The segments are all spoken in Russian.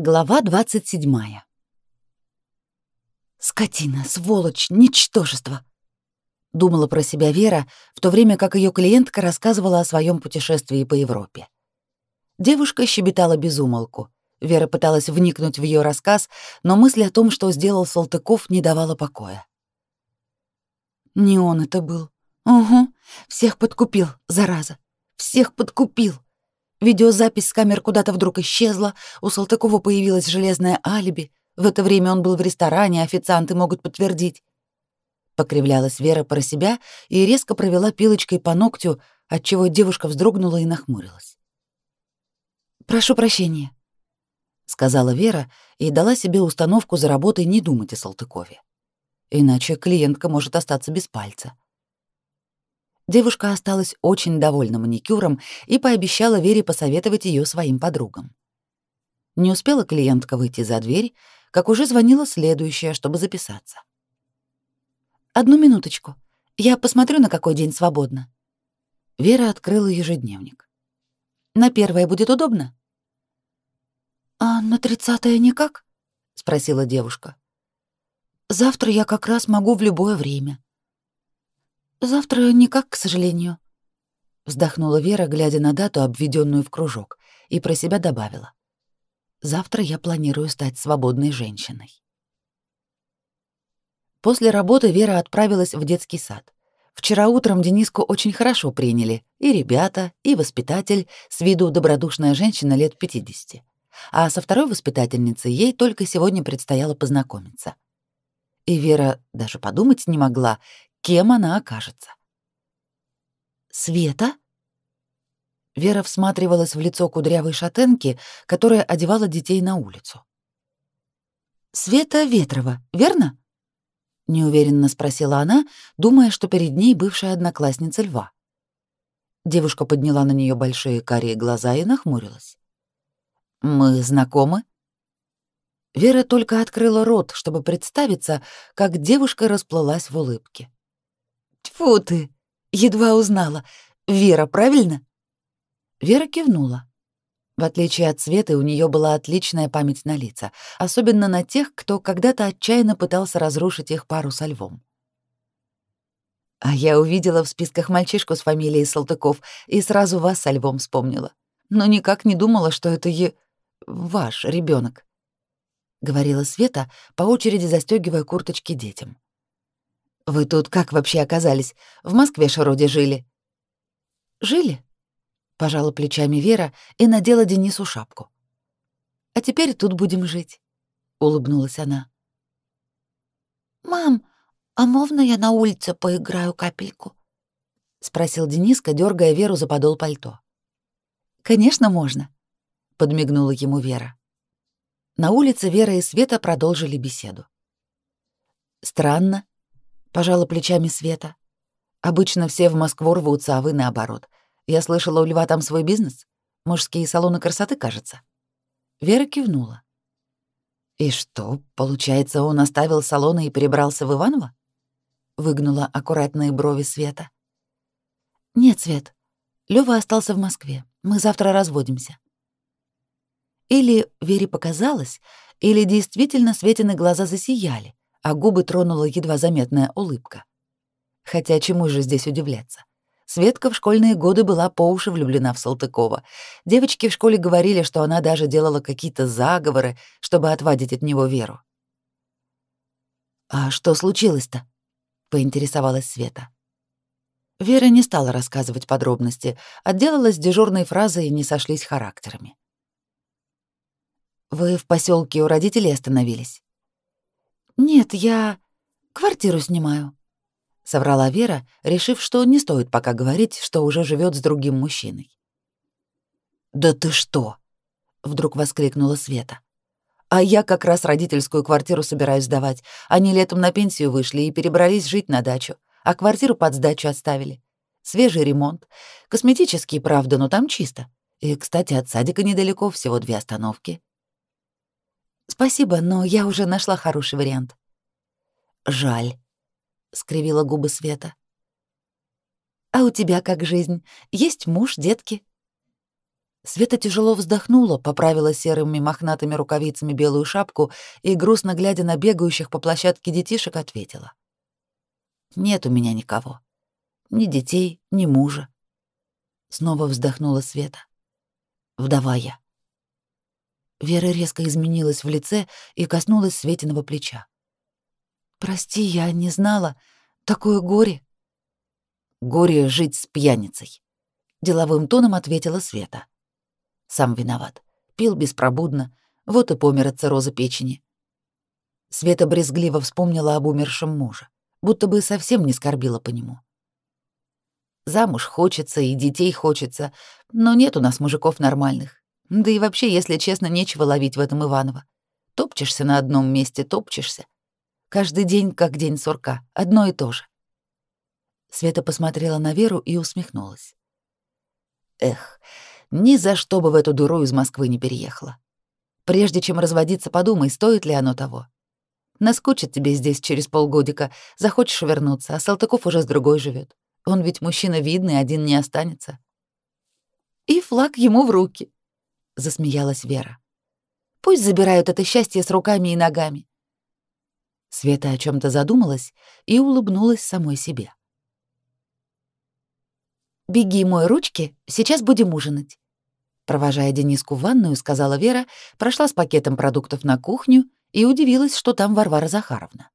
Глава 27. Скотина, сволочь, ничтожество. Думала про себя Вера, в то время как ее клиентка рассказывала о своем путешествии по Европе. Девушка щебетала без умолку. Вера пыталась вникнуть в ее рассказ, но мысль о том, что сделал Салтыков, не давала покоя. Не он это был. Угу, всех подкупил, зараза. Всех подкупил. Видеозапись с камер куда-то вдруг исчезла, у Салтыкова появилось железное алиби. В это время он был в ресторане, официанты могут подтвердить. Покривлялась Вера про себя и резко провела пилочкой по ногтю, отчего девушка вздрогнула и нахмурилась. «Прошу прощения», — сказала Вера и дала себе установку за работой не думать о Салтыкове. Иначе клиентка может остаться без пальца. Девушка осталась очень довольна маникюром и пообещала Вере посоветовать ее своим подругам. Не успела клиентка выйти за дверь, как уже звонила следующая, чтобы записаться. «Одну минуточку. Я посмотрю, на какой день свободно». Вера открыла ежедневник. «На первое будет удобно?» «А на тридцатое никак?» — спросила девушка. «Завтра я как раз могу в любое время». Завтра никак, к сожалению, вздохнула Вера, глядя на дату, обведенную в кружок, и про себя добавила: Завтра я планирую стать свободной женщиной. После работы Вера отправилась в детский сад. Вчера утром Дениску очень хорошо приняли, и ребята, и воспитатель, с виду добродушная женщина лет 50. А со второй воспитательницей ей только сегодня предстояло познакомиться. И Вера даже подумать не могла, кем она окажется. «Света?» Вера всматривалась в лицо кудрявой шатенки, которая одевала детей на улицу. «Света Ветрова, верно?» — неуверенно спросила она, думая, что перед ней бывшая одноклассница Льва. Девушка подняла на нее большие карие глаза и нахмурилась. «Мы знакомы?» Вера только открыла рот, чтобы представиться, как девушка расплылась в улыбке. Тьфу ты! Едва узнала. Вера, правильно? Вера кивнула. В отличие от Светы, у нее была отличная память на лица, особенно на тех, кто когда-то отчаянно пытался разрушить их пару со львом. А я увидела в списках мальчишку с фамилией Салтыков и сразу вас со львом вспомнила. Но никак не думала, что это е... ваш ребенок, говорила Света, по очереди застегивая курточки детям. Вы тут как вообще оказались? В Москве Шароде жили? Жили? Пожала плечами Вера и надела Денису шапку. А теперь тут будем жить, улыбнулась она. Мам, а можно я на улице поиграю капельку? спросил Дениска, дергая Веру за подол пальто. Конечно, можно, подмигнула ему Вера. На улице Вера и Света продолжили беседу. Странно, Пожала плечами Света. Обычно все в Москву рвутся, а вы наоборот. Я слышала, у Льва там свой бизнес? Мужские салоны красоты, кажется. Вера кивнула. И что, получается, он оставил салоны и перебрался в Иваново? Выгнула аккуратные брови Света. Нет, Свет. Лёва остался в Москве. Мы завтра разводимся. Или Вере показалось, или действительно Светины глаза засияли, а губы тронула едва заметная улыбка. Хотя чему же здесь удивляться? Светка в школьные годы была по уши влюблена в Салтыкова. Девочки в школе говорили, что она даже делала какие-то заговоры, чтобы отвадить от него Веру. «А что случилось-то?» — поинтересовалась Света. Вера не стала рассказывать подробности, отделалась дежурной фразой и не сошлись характерами. «Вы в поселке у родителей остановились?» «Нет, я квартиру снимаю», — соврала Вера, решив, что не стоит пока говорить, что уже живет с другим мужчиной. «Да ты что?» — вдруг воскликнула Света. «А я как раз родительскую квартиру собираюсь сдавать. Они летом на пенсию вышли и перебрались жить на дачу, а квартиру под сдачу оставили. Свежий ремонт. Косметический, правда, но там чисто. И, кстати, от садика недалеко, всего две остановки. Спасибо, но я уже нашла хороший вариант. Жаль, скривила губы Света. А у тебя как жизнь? Есть муж, детки? Света тяжело вздохнула, поправила серыми мохнатыми рукавицами белую шапку и, грустно глядя на бегающих по площадке детишек, ответила. «Нет у меня никого. Ни детей, ни мужа». Снова вздохнула Света. «Вдова я». Вера резко изменилась в лице и коснулась Светиного плеча. «Прости, я не знала. Такое горе». «Горе жить с пьяницей», — деловым тоном ответила Света. Сам виноват. Пил беспробудно, вот и помер от цирроза печени. Света брезгливо вспомнила об умершем муже, будто бы совсем не скорбила по нему. Замуж хочется и детей хочется, но нет у нас мужиков нормальных. Да и вообще, если честно, нечего ловить в этом Иванова. Топчешься на одном месте, топчешься. Каждый день как день сурка, одно и то же. Света посмотрела на Веру и усмехнулась. Эх, ни за что бы в эту дуру из Москвы не переехала. Прежде чем разводиться, подумай, стоит ли оно того. Наскучит тебе здесь через полгодика, захочешь вернуться, а Салтыков уже с другой живет. Он ведь мужчина видный, один не останется. И флаг ему в руки, засмеялась Вера. Пусть забирают это счастье с руками и ногами. Света о чем то задумалась и улыбнулась самой себе. «Беги, мой ручки, сейчас будем ужинать». Провожая Дениску в ванную, сказала Вера, прошла с пакетом продуктов на кухню и удивилась, что там Варвара Захаровна.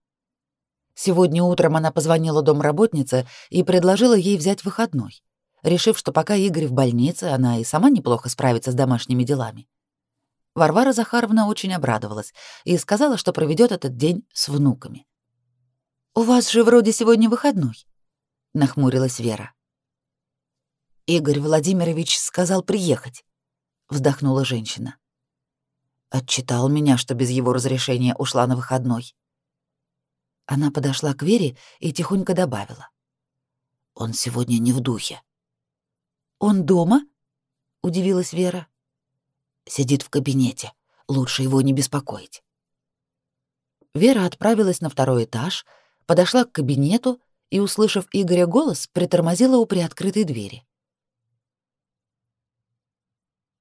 Сегодня утром она позвонила домработнице и предложила ей взять выходной, решив, что пока Игорь в больнице, она и сама неплохо справится с домашними делами. Варвара Захаровна очень обрадовалась и сказала, что проведет этот день с внуками. «У вас же вроде сегодня выходной», — нахмурилась Вера. Игорь Владимирович сказал приехать, вздохнула женщина. Отчитал меня, что без его разрешения ушла на выходной. Она подошла к Вере и тихонько добавила: Он сегодня не в духе. Он дома? удивилась Вера. Сидит в кабинете. Лучше его не беспокоить. Вера отправилась на второй этаж, подошла к кабинету и, услышав Игоря голос, притормозила у приоткрытой двери.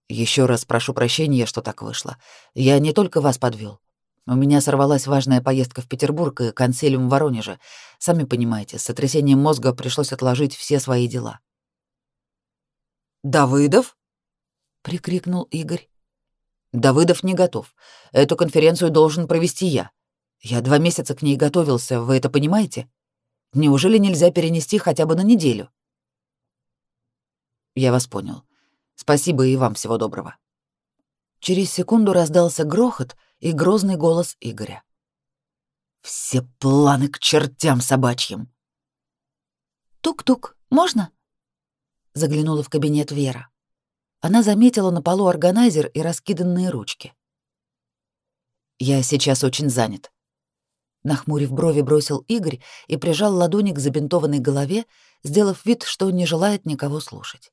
Еще раз прошу прощения, что так вышло. Я не только вас подвел. У меня сорвалась важная поездка в Петербург и консилиум в Воронеже. Сами понимаете, с сотрясением мозга пришлось отложить все свои дела. «Давыдов?» — прикрикнул Игорь. «Давыдов не готов. Эту конференцию должен провести я. Я два месяца к ней готовился, вы это понимаете? Неужели нельзя перенести хотя бы на неделю?» «Я вас понял. Спасибо и вам всего доброго. Через секунду раздался грохот и грозный голос Игоря. Все планы к чертям собачьим. Тук-тук, можно? Заглянула в кабинет Вера. Она заметила на полу органайзер и раскиданные ручки. Я сейчас очень занят. Нахмурив брови, бросил Игорь и прижал ладони к забинтованной голове, сделав вид, что не желает никого слушать.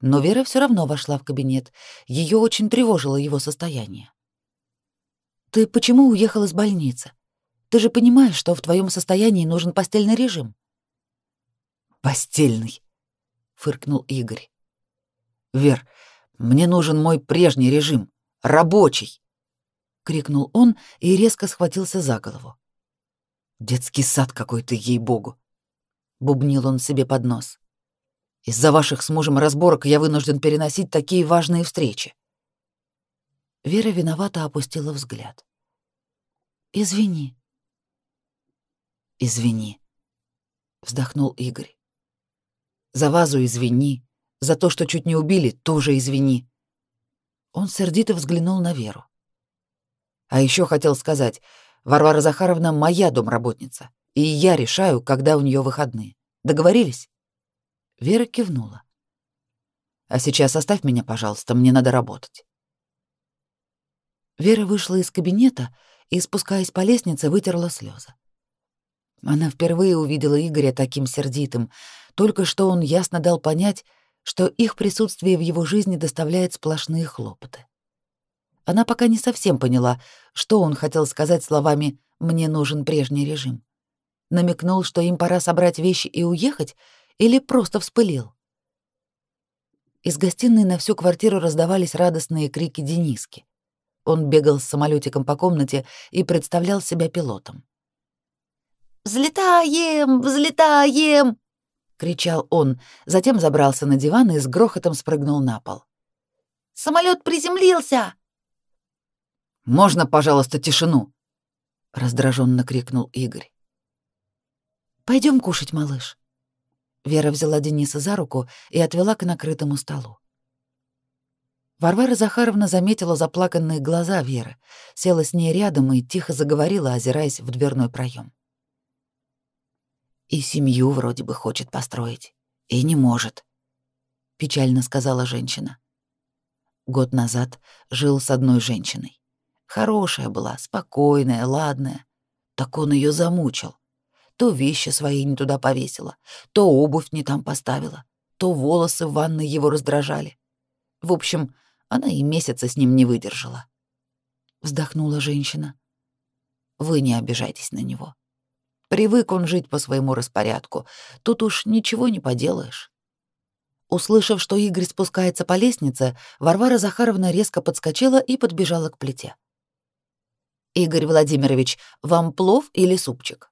Но Вера все равно вошла в кабинет. Ее очень тревожило его состояние. «Ты почему уехал из больницы? Ты же понимаешь, что в твоем состоянии нужен постельный режим». «Постельный», — фыркнул Игорь. «Вер, мне нужен мой прежний режим, рабочий», — крикнул он и резко схватился за голову. «Детский сад какой-то, ей-богу», — бубнил он себе под нос. Из-за ваших с мужем разборок я вынужден переносить такие важные встречи. Вера виновато опустила взгляд. Извини. Извини, вздохнул Игорь. За вазу извини, за то, что чуть не убили, тоже извини. Он сердито взглянул на Веру. А еще хотел сказать, Варвара Захаровна моя домработница, и я решаю, когда у нее выходные. Договорились? Вера кивнула. «А сейчас оставь меня, пожалуйста, мне надо работать». Вера вышла из кабинета и, спускаясь по лестнице, вытерла слезы. Она впервые увидела Игоря таким сердитым, только что он ясно дал понять, что их присутствие в его жизни доставляет сплошные хлопоты. Она пока не совсем поняла, что он хотел сказать словами «мне нужен прежний режим». Намекнул, что им пора собрать вещи и уехать, или просто вспылил? Из гостиной на всю квартиру раздавались радостные крики Дениски. Он бегал с самолетиком по комнате и представлял себя пилотом. «Взлетаем! Взлетаем!» — кричал он, затем забрался на диван и с грохотом спрыгнул на пол. «Самолет приземлился!» «Можно, пожалуйста, тишину?» — раздраженно крикнул Игорь. Пойдем кушать, малыш». Вера взяла Дениса за руку и отвела к накрытому столу. Варвара Захаровна заметила заплаканные глаза Веры, села с ней рядом и тихо заговорила, озираясь в дверной проем. «И семью вроде бы хочет построить, и не может», — печально сказала женщина. Год назад жил с одной женщиной. Хорошая была, спокойная, ладная. Так он ее замучил. То вещи свои не туда повесила, то обувь не там поставила, то волосы в ванной его раздражали. В общем, она и месяца с ним не выдержала. Вздохнула женщина. Вы не обижайтесь на него. Привык он жить по своему распорядку. Тут уж ничего не поделаешь. Услышав, что Игорь спускается по лестнице, Варвара Захаровна резко подскочила и подбежала к плите. «Игорь Владимирович, вам плов или супчик?»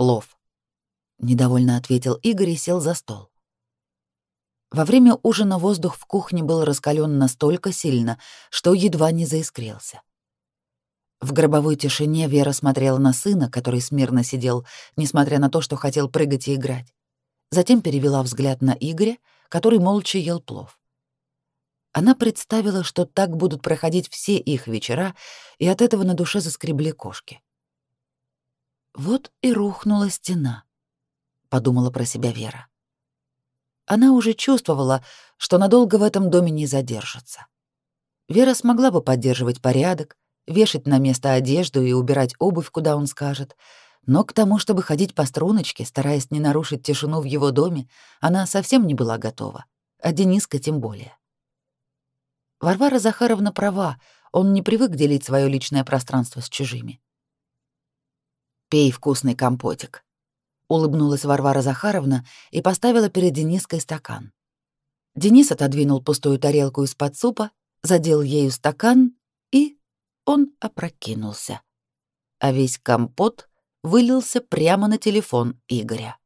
плов», — недовольно ответил Игорь и сел за стол. Во время ужина воздух в кухне был раскален настолько сильно, что едва не заискрился. В гробовой тишине Вера смотрела на сына, который смирно сидел, несмотря на то, что хотел прыгать и играть. Затем перевела взгляд на Игоря, который молча ел плов. Она представила, что так будут проходить все их вечера, и от этого на душе заскребли кошки. Вот и рухнула стена, подумала про себя Вера. Она уже чувствовала, что надолго в этом доме не задержится. Вера смогла бы поддерживать порядок, вешать на место одежду и убирать обувь, куда он скажет, но к тому, чтобы ходить по струночке, стараясь не нарушить тишину в его доме, она совсем не была готова, а Дениска тем более. Варвара Захаровна права, он не привык делить свое личное пространство с чужими. Пей вкусный компотик. Улыбнулась Варвара Захаровна и поставила перед Дениской стакан. Денис отодвинул пустую тарелку из-под супа, задел ею стакан, и он опрокинулся. А весь компот вылился прямо на телефон Игоря.